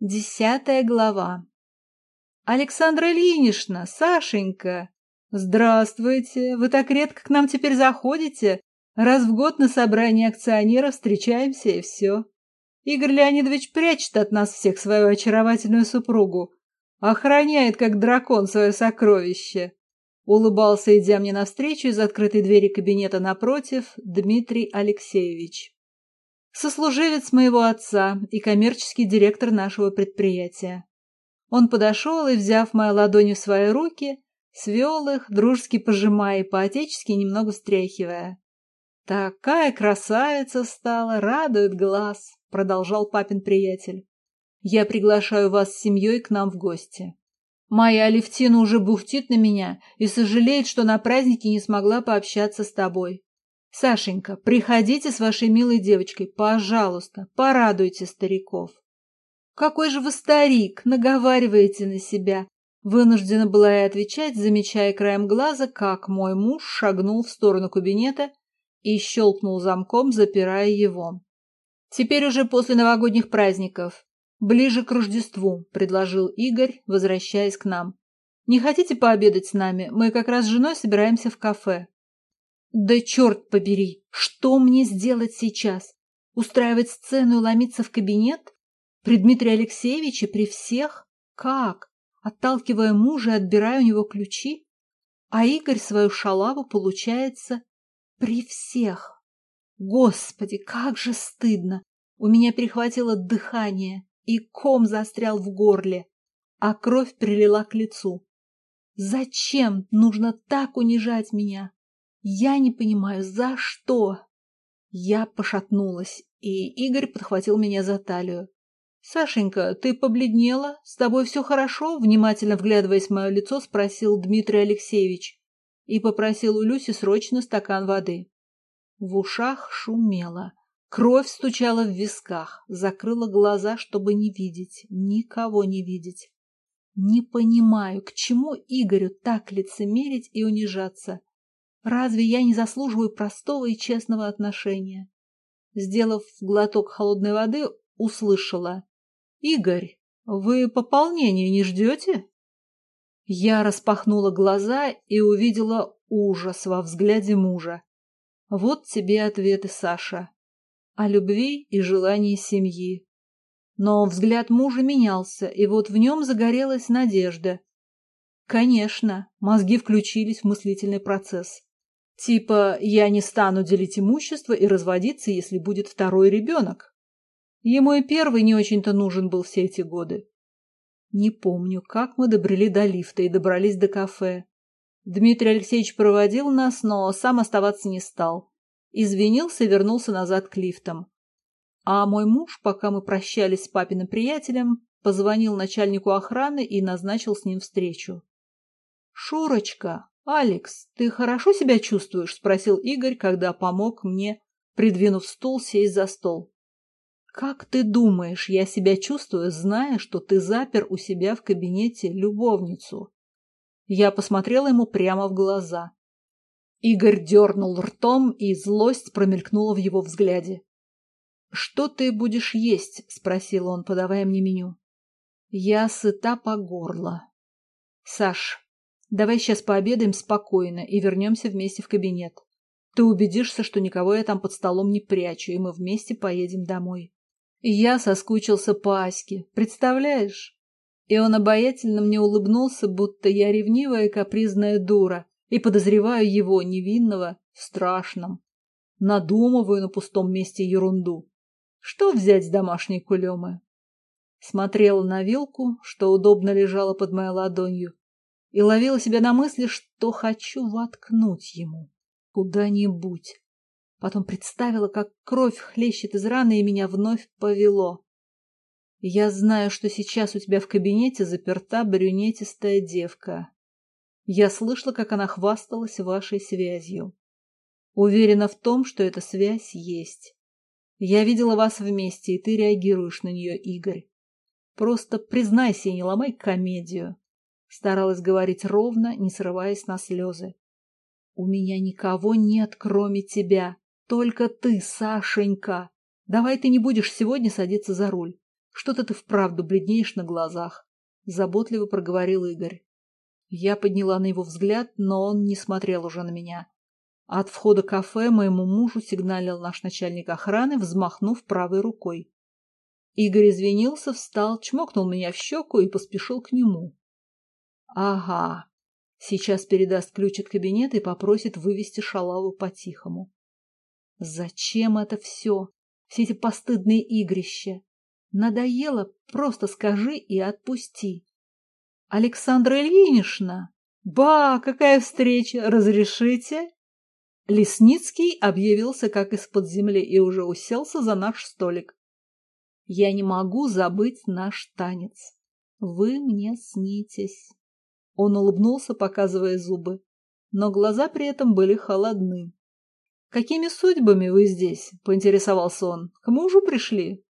Десятая глава. Александра Ильинична, Сашенька, здравствуйте. Вы так редко к нам теперь заходите. Раз в год на собрании акционеров встречаемся и все. Игорь Леонидович прячет от нас всех свою очаровательную супругу. Охраняет, как дракон, свое сокровище. Улыбался, идя мне навстречу из открытой двери кабинета напротив, Дмитрий Алексеевич сослуживец моего отца и коммерческий директор нашего предприятия. Он подошел и, взяв мою ладонь свои руки, свел их, дружески пожимая и по-отечески немного встряхивая. «Такая красавица стала, радует глаз», — продолжал папин приятель. «Я приглашаю вас с семьей к нам в гости. Моя Алевтина уже бухтит на меня и сожалеет, что на празднике не смогла пообщаться с тобой. Сашенька, приходите с вашей милой девочкой, пожалуйста, порадуйте стариков. Какой же вы старик, наговариваете на себя. Вынуждена была я отвечать, замечая краем глаза, как мой муж шагнул в сторону кабинета и щелкнул замком, запирая его. Теперь уже после новогодних праздников, ближе к Рождеству, предложил Игорь, возвращаясь к нам. Не хотите пообедать с нами? Мы как раз с женой собираемся в кафе. Да черт побери, что мне сделать сейчас? Устраивать сцену и ломиться в кабинет? При Дмитрии Алексеевиче, при всех? Как? Отталкивая мужа и отбирая у него ключи? А Игорь свою шалаву, получается, при всех. Господи, как же стыдно! У меня перехватило дыхание, и ком застрял в горле, а кровь прилила к лицу. Зачем нужно так унижать меня? Я не понимаю, за что? Я пошатнулась, и Игорь подхватил меня за талию. «Сашенька, ты побледнела? С тобой все хорошо?» Внимательно вглядываясь в мое лицо, спросил Дмитрий Алексеевич и попросил у Люси срочно стакан воды. В ушах шумело. Кровь стучала в висках, закрыла глаза, чтобы не видеть, никого не видеть. Не понимаю, к чему Игорю так лицемерить и унижаться. Разве я не заслуживаю простого и честного отношения? Сделав глоток холодной воды, услышала. «Игорь, вы пополнения не ждете?» Я распахнула глаза и увидела ужас во взгляде мужа. Вот тебе ответы, Саша. О любви и желании семьи. Но взгляд мужа менялся, и вот в нем загорелась надежда. Конечно, мозги включились в мыслительный процесс. Типа, я не стану делить имущество и разводиться, если будет второй ребенок. Ему и первый не очень-то нужен был все эти годы. Не помню, как мы добрели до лифта и добрались до кафе. Дмитрий Алексеевич проводил нас, но сам оставаться не стал. Извинился и вернулся назад к лифтам. А мой муж, пока мы прощались с папиным приятелем, позвонил начальнику охраны и назначил с ним встречу. «Шурочка, «Алекс, ты хорошо себя чувствуешь?» – спросил Игорь, когда помог мне, придвинув стул, сесть за стол. «Как ты думаешь, я себя чувствую, зная, что ты запер у себя в кабинете любовницу?» Я посмотрела ему прямо в глаза. Игорь дернул ртом, и злость промелькнула в его взгляде. «Что ты будешь есть?» – спросил он, подавая мне меню. «Я сыта по горло». «Саш, Давай сейчас пообедаем спокойно и вернемся вместе в кабинет. Ты убедишься, что никого я там под столом не прячу, и мы вместе поедем домой. Я соскучился по Аське, представляешь? И он обаятельно мне улыбнулся, будто я ревнивая капризная дура, и подозреваю его, невинного, в страшном. Надумываю на пустом месте ерунду. Что взять с домашней кулемы? Смотрела на вилку, что удобно лежала под моей ладонью, и ловила себя на мысли, что хочу воткнуть ему куда-нибудь. Потом представила, как кровь хлещет из раны, и меня вновь повело. Я знаю, что сейчас у тебя в кабинете заперта брюнетистая девка. Я слышала, как она хвасталась вашей связью. Уверена в том, что эта связь есть. Я видела вас вместе, и ты реагируешь на нее, Игорь. Просто признайся и не ломай комедию. Старалась говорить ровно, не срываясь на слезы. «У меня никого нет, кроме тебя. Только ты, Сашенька. Давай ты не будешь сегодня садиться за руль. Что-то ты вправду бледнеешь на глазах, заботливо проговорил Игорь. Я подняла на его взгляд, но он не смотрел уже на меня. От входа кафе моему мужу сигналил наш начальник охраны, взмахнув правой рукой. Игорь извинился, встал, чмокнул меня в щеку и поспешил к нему. Ага, сейчас передаст ключ от кабинета и попросит вывести шалаву по-тихому. Зачем это все? Все эти постыдные игрища? Надоело, просто скажи и отпусти. Александра Ильинична! Ба, какая встреча! Разрешите? Лесницкий объявился как из-под земли и уже уселся за наш столик. Я не могу забыть наш танец. Вы мне снитесь. Он улыбнулся, показывая зубы, но глаза при этом были холодны. «Какими судьбами вы здесь?» – поинтересовался он. «К мужу пришли?»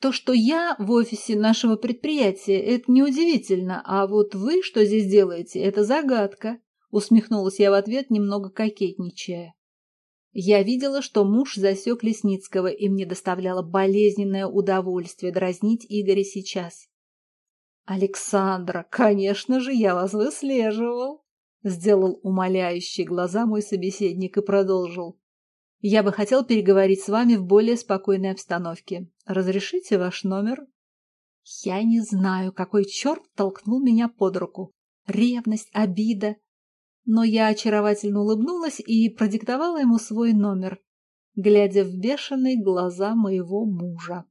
То, что я в офисе нашего предприятия, это неудивительно, а вот вы что здесь делаете, это загадка, усмехнулась я в ответ, немного кокетничая. Я видела, что муж засек Лесницкого, и мне доставляло болезненное удовольствие дразнить Игоря сейчас. «Александра, конечно же, я вас выслеживал!» Сделал умоляющие глаза мой собеседник и продолжил. Я бы хотел переговорить с вами в более спокойной обстановке. Разрешите ваш номер? Я не знаю, какой черт толкнул меня под руку. Ревность, обида. Но я очаровательно улыбнулась и продиктовала ему свой номер, глядя в бешеные глаза моего мужа.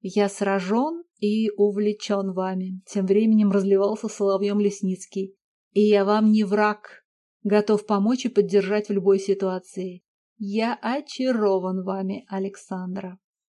Я сражен и увлечен вами. Тем временем разливался соловьем Лесницкий. И я вам не враг, готов помочь и поддержать в любой ситуации. Я очарован вами, Александра.